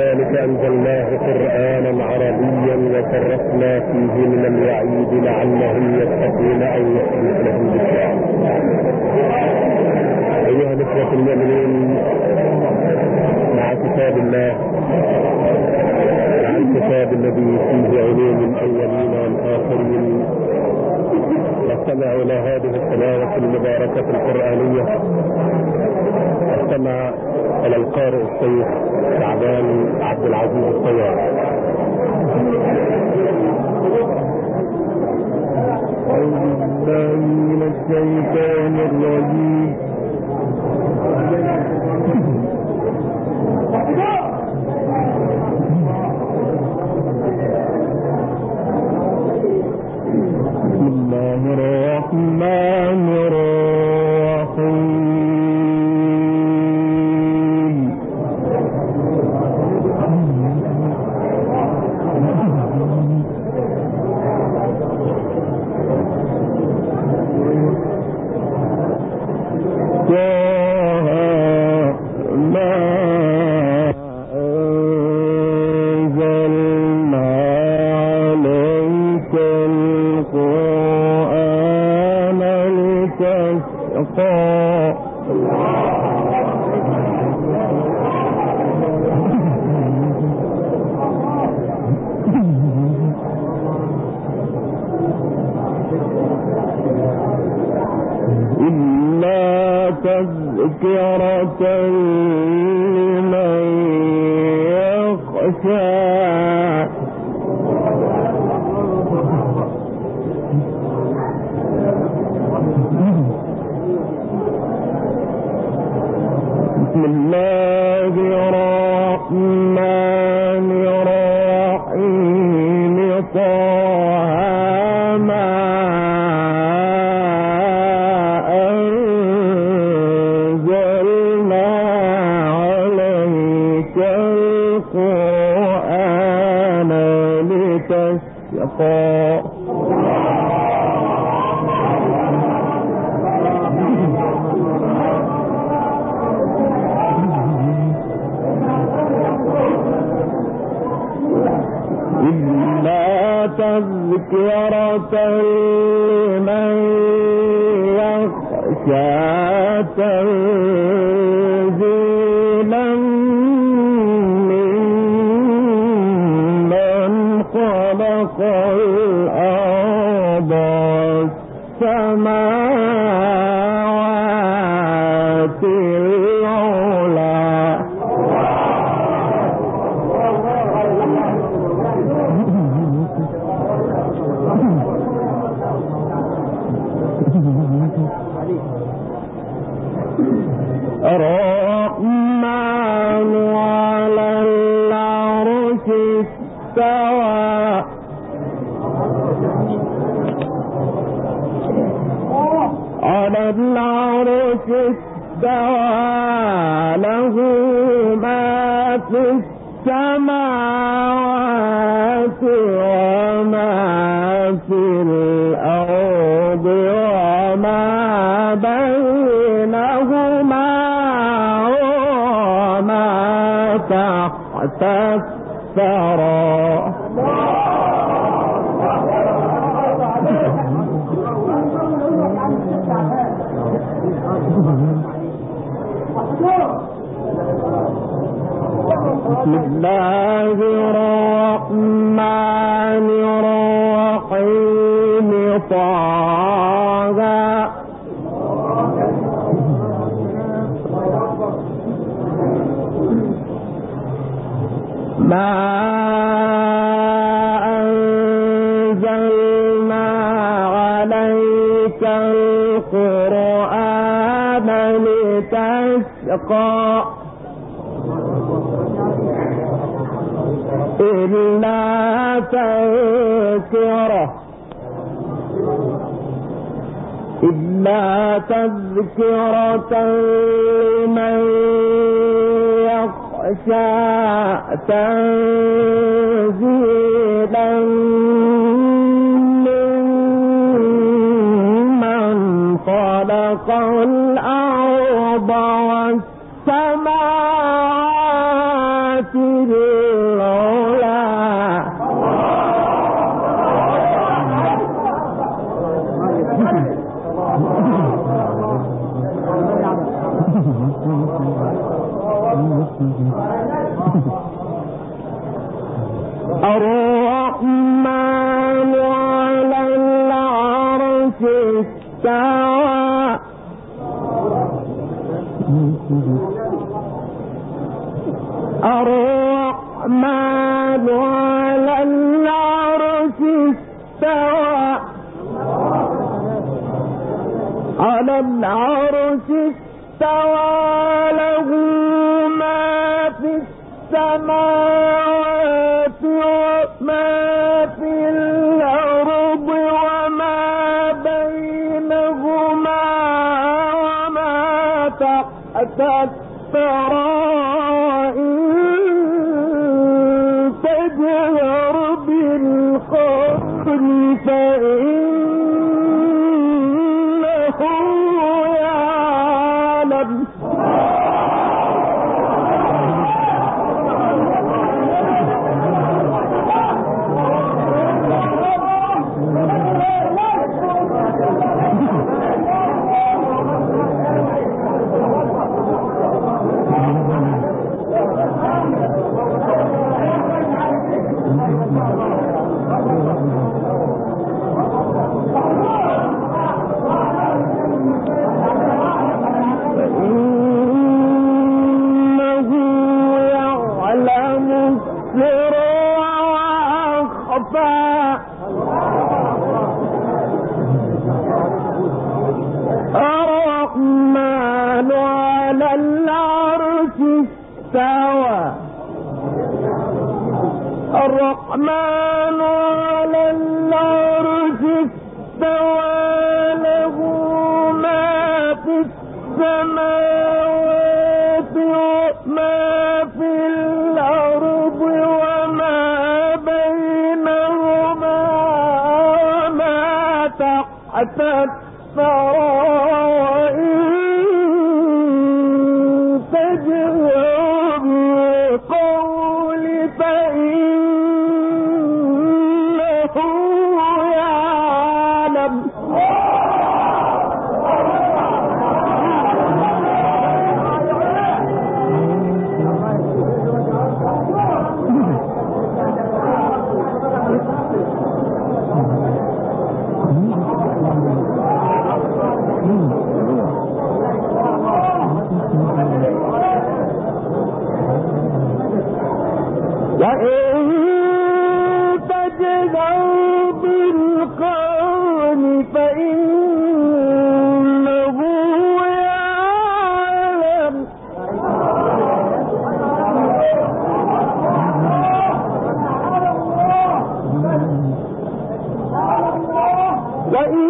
كذلك أنزلناه قرآنا عربيا وفرقنا فيه من الوعيد لعلهم يتقون أو يحدث لهم ذكرى أيها الإخوة المؤمنين مع كتاب الله مع الكتاب الذي فيه علوم الأولين والآخرين نستمع إلى هذه التلاوة المباركة القرآنية. نستمع إلى القارئ الشيخ شعبان عبد العزيز الطيار أعوذ بالله من الشيطان الرجيم. الرحمن الرحيم طه ما أنزلنا عليك القرآن لتشقى. إلا تذكرة. إلا تذكرة لمن يخشى تنزيلا ممن خلق أروح ما نوع and I'm أتتبع وإن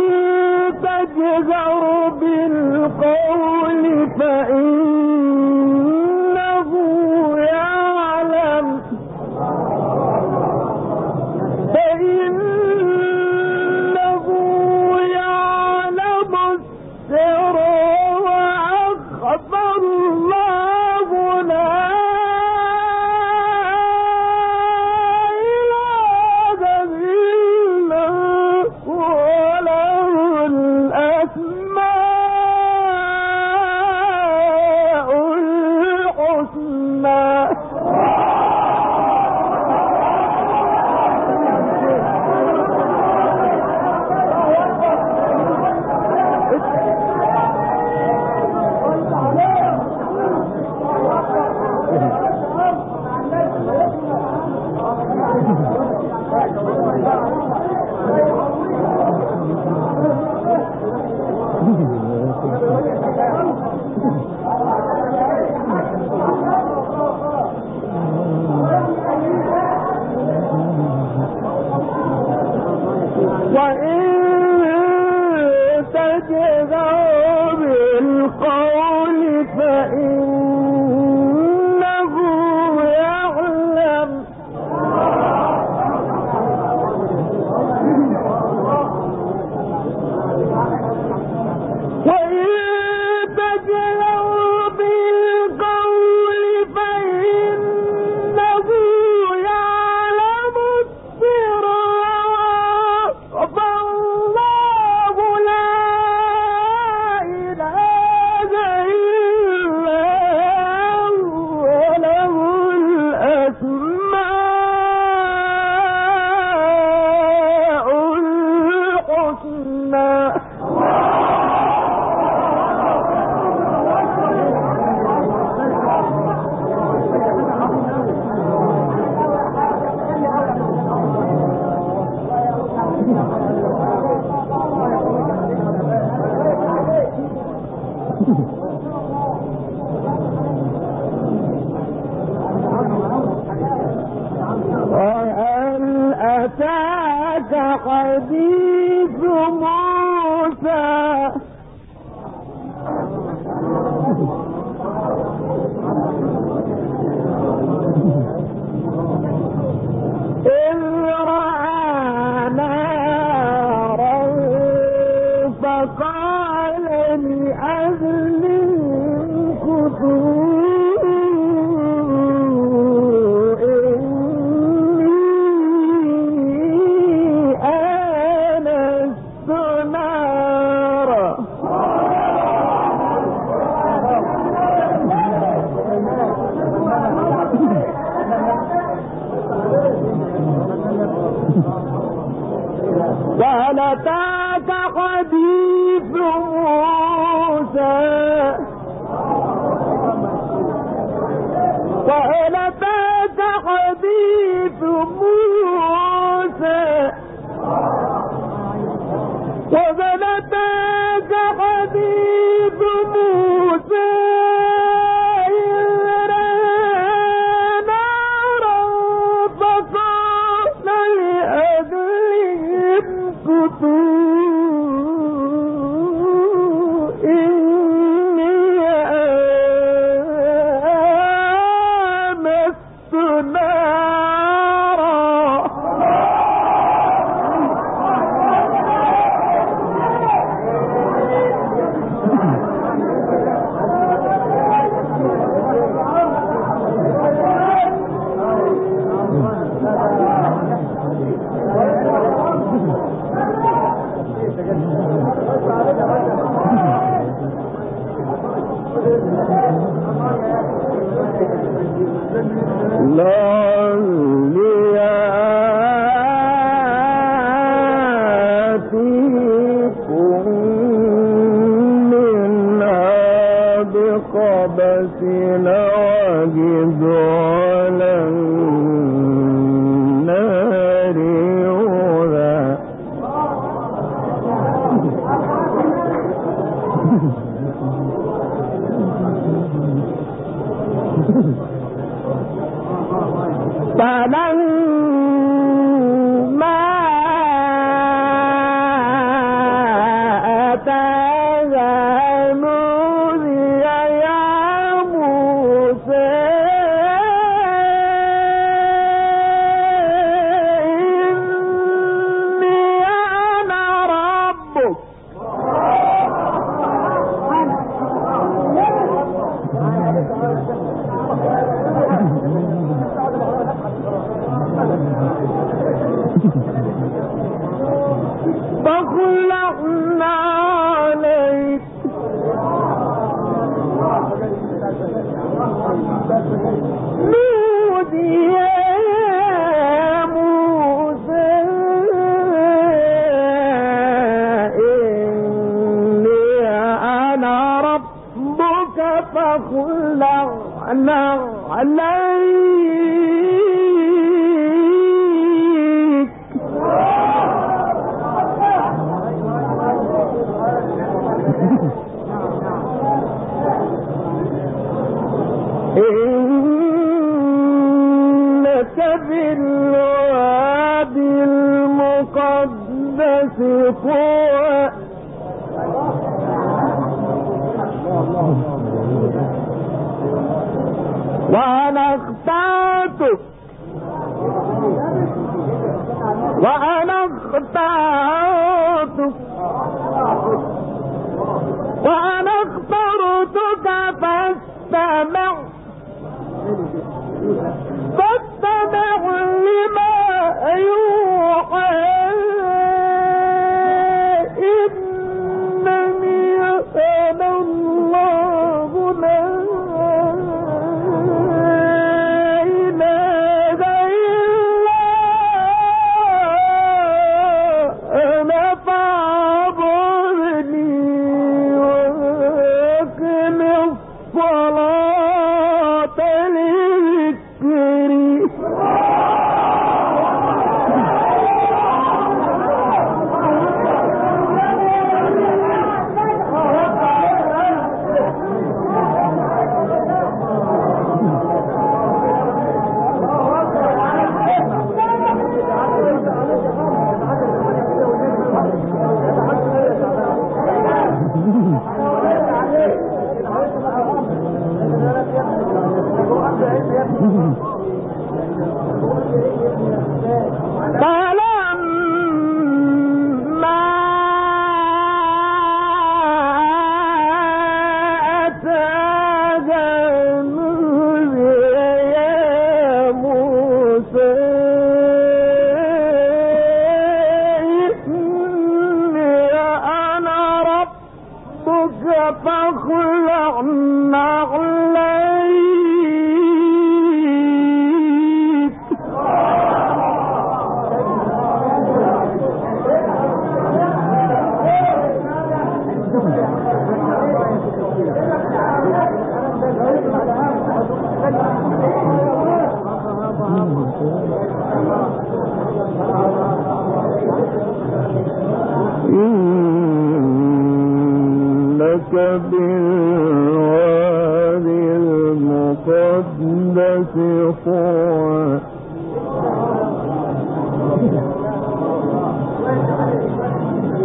إنك المقدس وأنا اخترتك وأنا اخترتك وأنا ذكر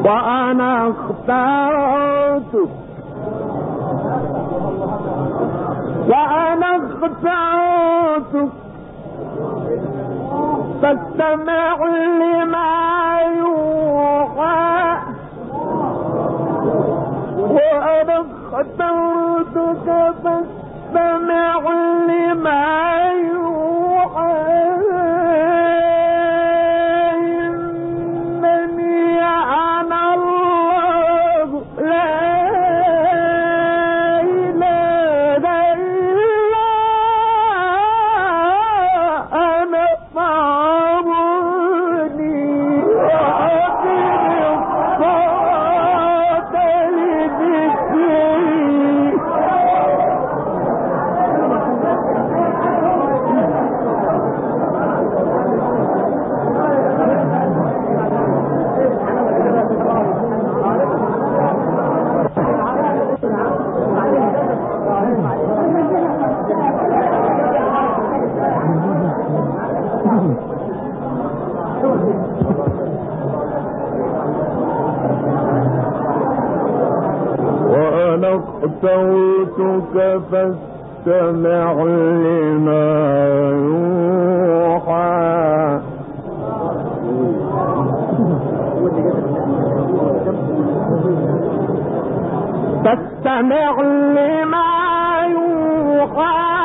وأنا اخترتك وأنا اخترتك فاستمع فاستمع لما يوحى. فاستمع لما يوحى.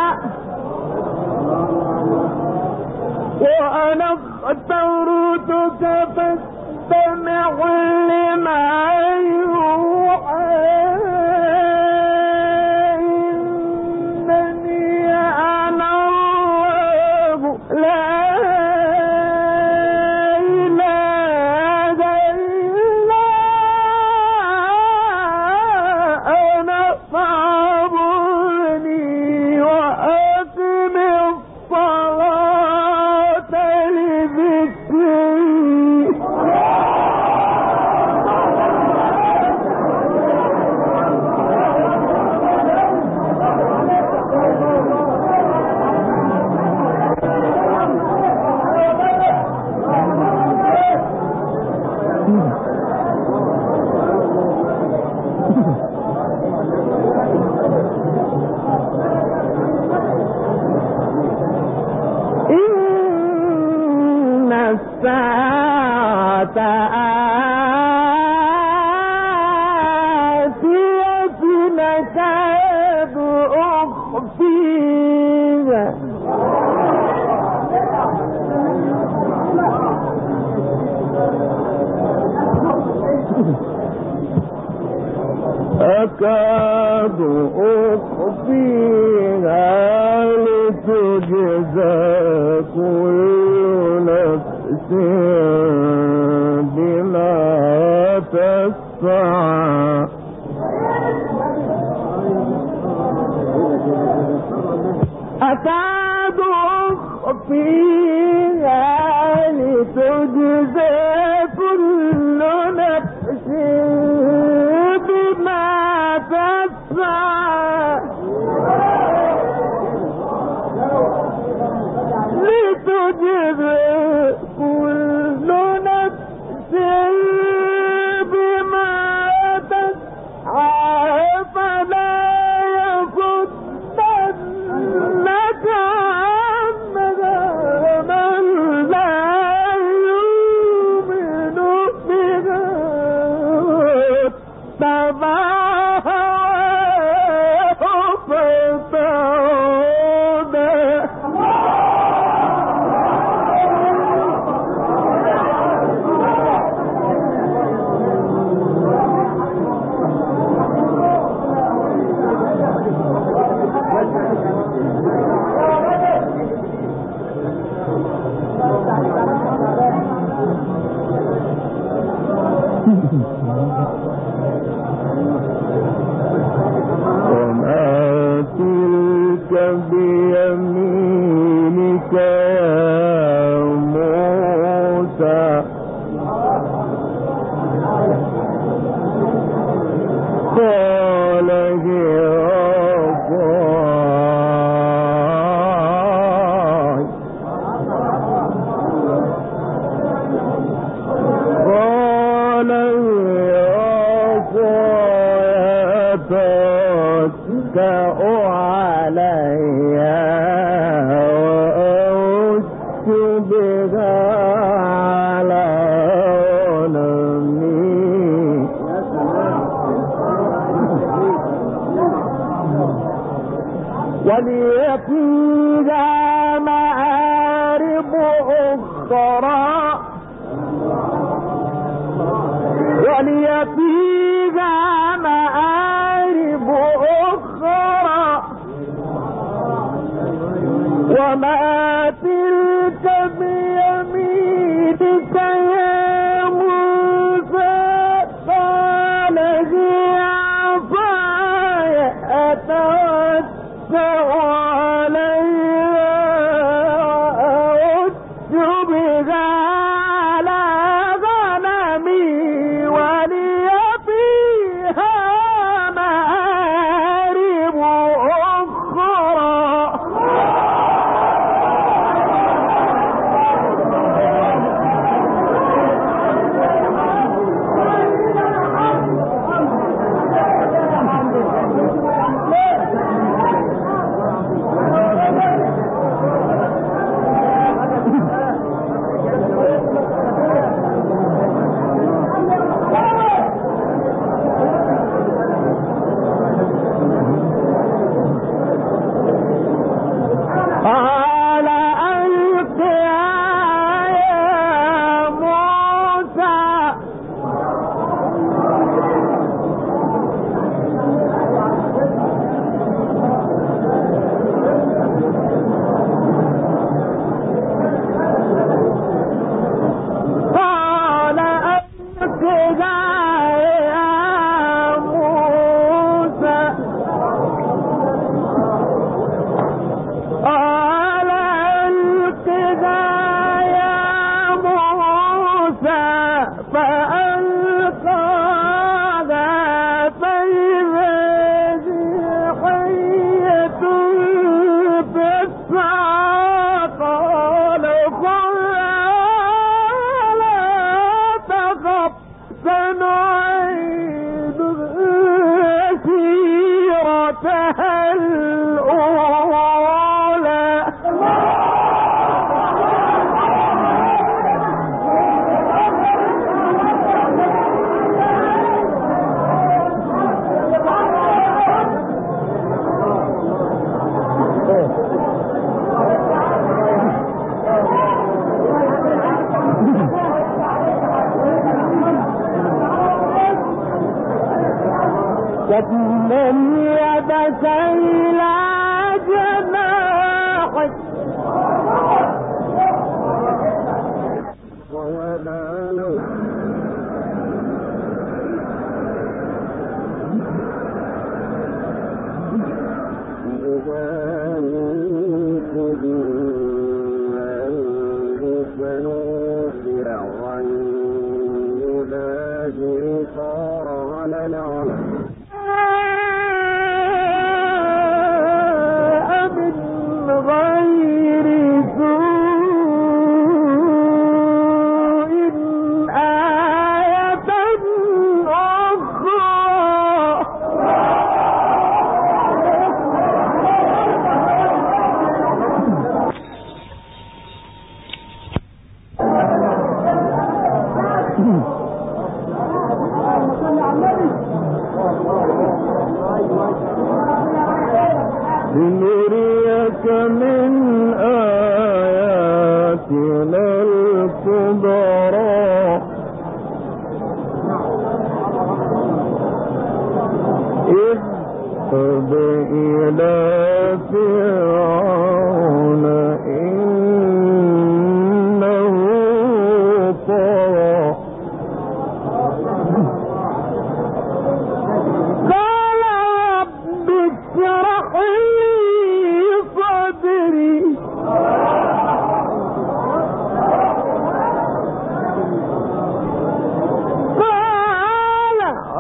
وأنا اخترتك فاستمع لما يوحى آتية نكاد أخفيها أكاد أخفيها لتجزى كل نفس تسعى تلك وما تلك بيمينك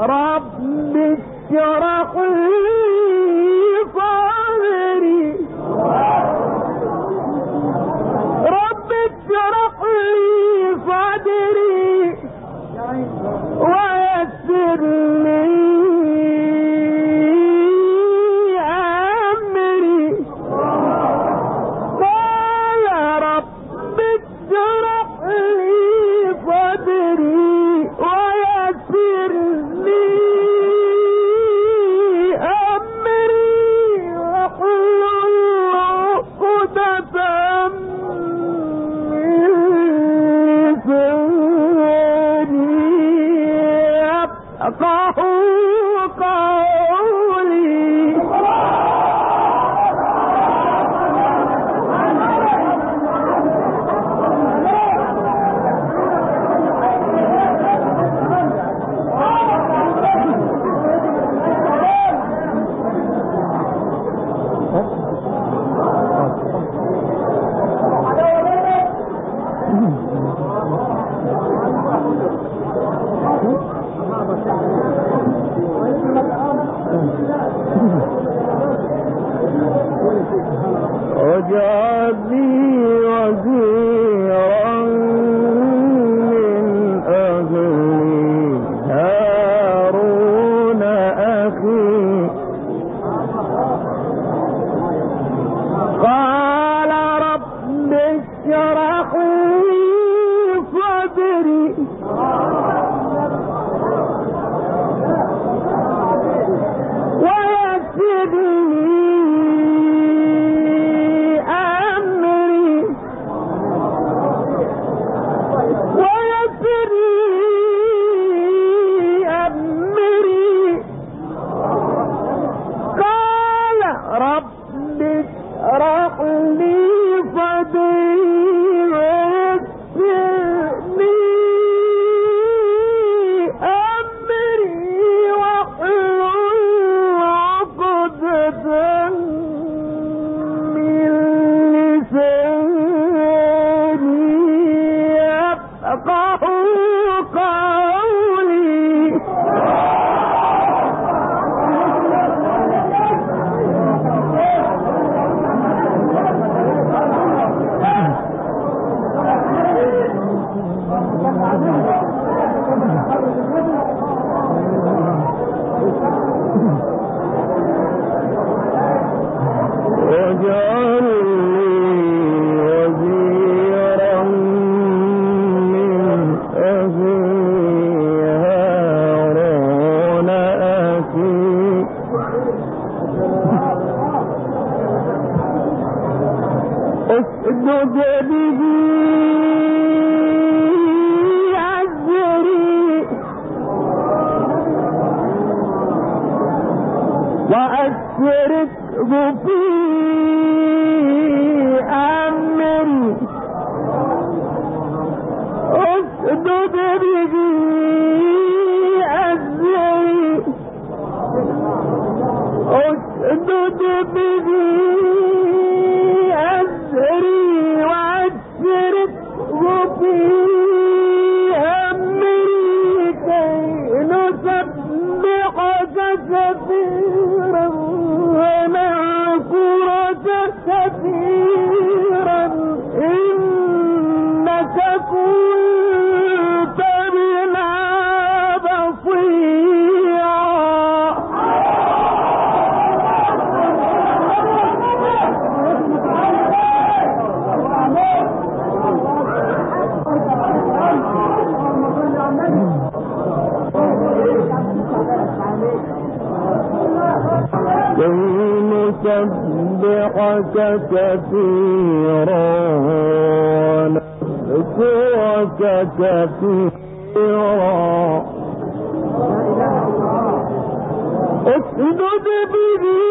رب اشرح أسجد به نسبحك كثيرا. ونذكرك كثيرا. اسجد به